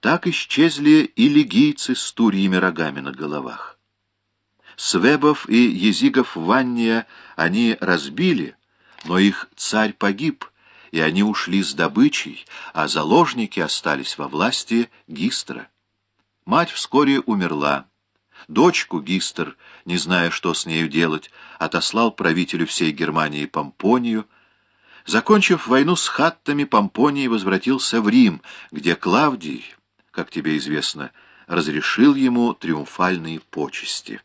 так исчезли и лигийцы с турьями рогами на головах. Свебов и Езигов Ванния они разбили, но их царь погиб, и они ушли с добычей, а заложники остались во власти Гистра. Мать вскоре умерла. Дочку Гистер, не зная, что с нею делать, отослал правителю всей Германии Помпонию. Закончив войну с хаттами, Помпоний возвратился в Рим, где Клавдий, как тебе известно, разрешил ему триумфальные почести.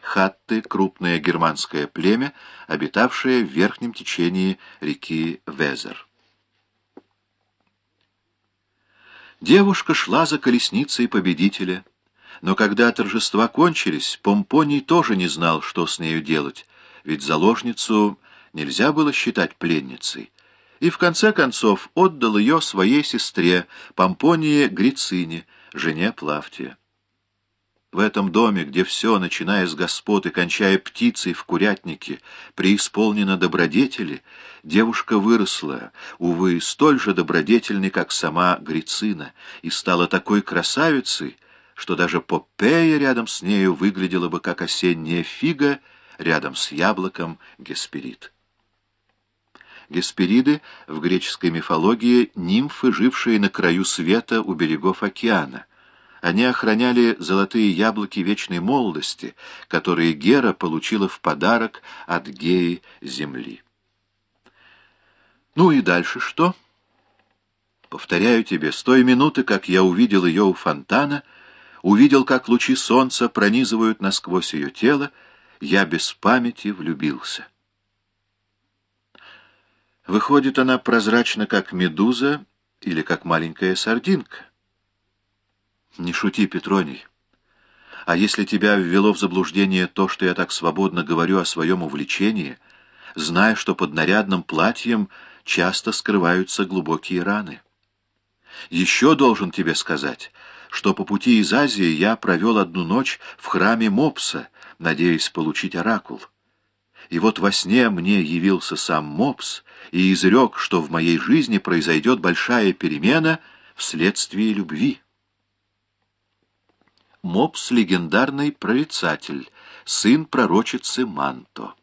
Хатты — крупное германское племя, обитавшее в верхнем течении реки Везер. Девушка шла за колесницей победителя, но когда торжества кончились, Помпоний тоже не знал, что с нею делать, ведь заложницу нельзя было считать пленницей, и в конце концов отдал ее своей сестре Помпонии Грицине, жене Плавтия. В этом доме, где все, начиная с господ и кончая птицей в курятнике, преисполнено добродетели, девушка выросла, увы, столь же добродетельной, как сама Грицина, и стала такой красавицей, что даже Попея рядом с нею выглядела бы как осенняя фига рядом с яблоком Гесперид. Геспериды в греческой мифологии — нимфы, жившие на краю света у берегов океана — они охраняли золотые яблоки вечной молодости, которые Гера получила в подарок от Геи Земли. Ну и дальше что? Повторяю тебе, с той минуты, как я увидел ее у фонтана, увидел, как лучи солнца пронизывают насквозь ее тело, я без памяти влюбился. Выходит, она прозрачна, как медуза или как маленькая сардинка. Не шути, Петроний. А если тебя ввело в заблуждение то, что я так свободно говорю о своем увлечении, зная, что под нарядным платьем часто скрываются глубокие раны. Еще должен тебе сказать, что по пути из Азии я провел одну ночь в храме Мопса, надеясь получить оракул. И вот во сне мне явился сам Мопс и изрек, что в моей жизни произойдет большая перемена вследствие любви. Мопс — легендарный прорицатель, сын пророчицы Манто.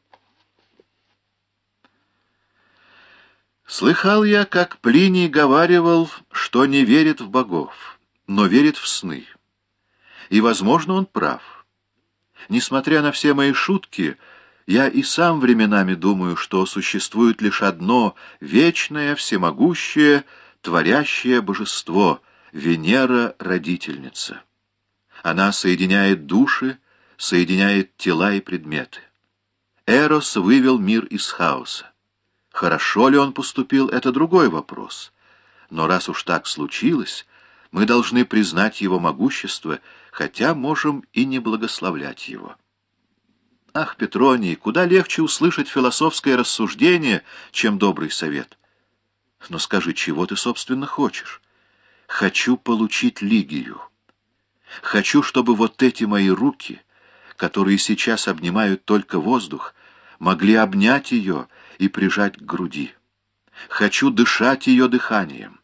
Слыхал я, как Плиний говаривал, что не верит в богов, но верит в сны. И, возможно, он прав. Несмотря на все мои шутки, я и сам временами думаю, что существует лишь одно вечное, всемогущее, творящее божество — Венера-родительница. Она соединяет души, соединяет тела и предметы. Эрос вывел мир из хаоса. Хорошо ли он поступил, это другой вопрос. Но раз уж так случилось, мы должны признать его могущество, хотя можем и не благословлять его. Ах, Петроний, куда легче услышать философское рассуждение, чем добрый совет. Но скажи, чего ты, собственно, хочешь? Хочу получить Лигию. Хочу, чтобы вот эти мои руки, которые сейчас обнимают только воздух, могли обнять ее и прижать к груди. Хочу дышать ее дыханием.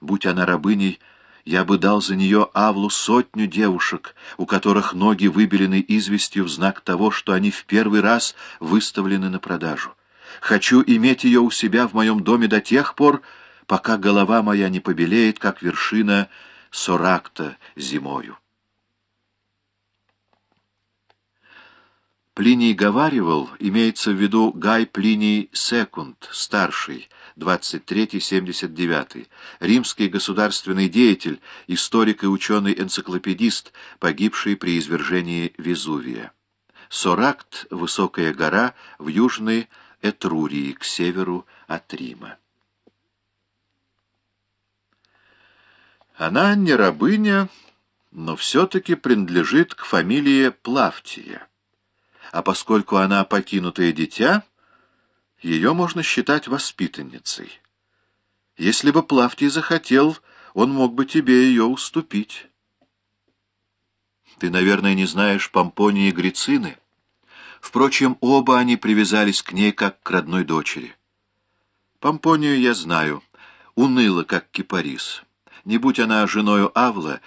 Будь она рабыней, я бы дал за нее Авлу сотню девушек, у которых ноги выбелены известью в знак того, что они в первый раз выставлены на продажу. Хочу иметь ее у себя в моем доме до тех пор, пока голова моя не побелеет, как вершина Соракта зимою. Плиний говаривал, имеется в виду Гай Плиний Секунд, старший, 23-79, римский государственный деятель, историк и ученый-энциклопедист, погибший при извержении Везувия. Соракт — высокая гора в южной Этрурии, к северу от Рима. Она не рабыня, но все-таки принадлежит к фамилии Плавтия. А поскольку она покинутое дитя, ее можно считать воспитанницей. Если бы Плавтий захотел, он мог бы тебе ее уступить. Ты, наверное, не знаешь Помпонии и Грицины. Впрочем, оба они привязались к ней, как к родной дочери. Помпонию я знаю, уныла, как кипарис Не будь она женою Авла,